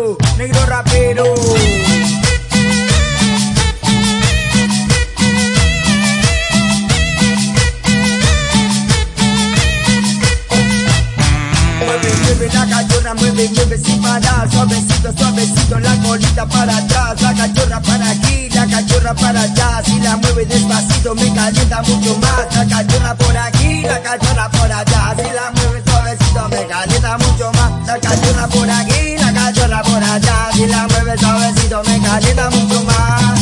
cumbero. Mueve, mueve la cachorra, mueve, mueve sin parar. Suavecito, suavecito, la colita para atrás. La cachorra para aquí, la cachorra para allá. Si la mueve despacito me calienta mucho más. La cachorra por aquí, la cachorra allá Si la mueve suavecito me calienta mucho más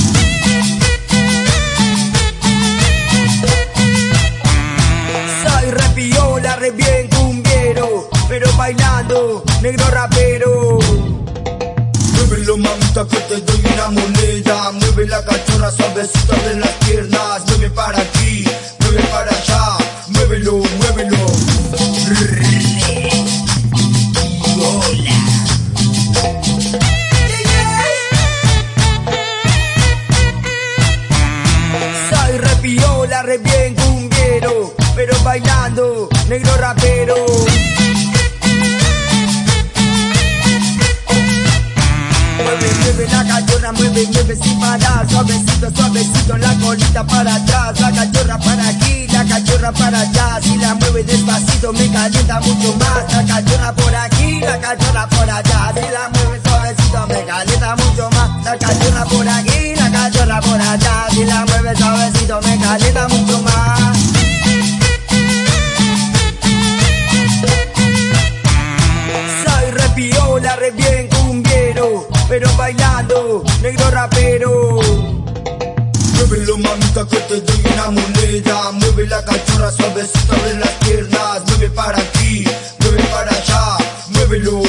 Soy repiola, re bien cumbiero, pero bailando, negro rapero. Muévelo mamita que te doy una moneda Mueve la cachorra suavecito, abre las bailando, negro rapero. Mueve, mueve la cachorra, mueve, mueve sin parar. Suavecito, suavecito, la colita para atrás. La cachorra para aquí, la cachorra para allá. Si la mueve despacito me calienta mucho más. La cachorra por aquí, la cachorra por allá. Si la mueve suavecito me calienta mucho más. La cachorra por aquí, la cachorra por allá. Si la mueve suavecito me calienta mucho más pero bailando, negro rapero. Muévelo mamita que te doy una moneda. Mueve la cachorra suavecito, abre las piernas. Mueve para aquí, mueve para allá. Muévelo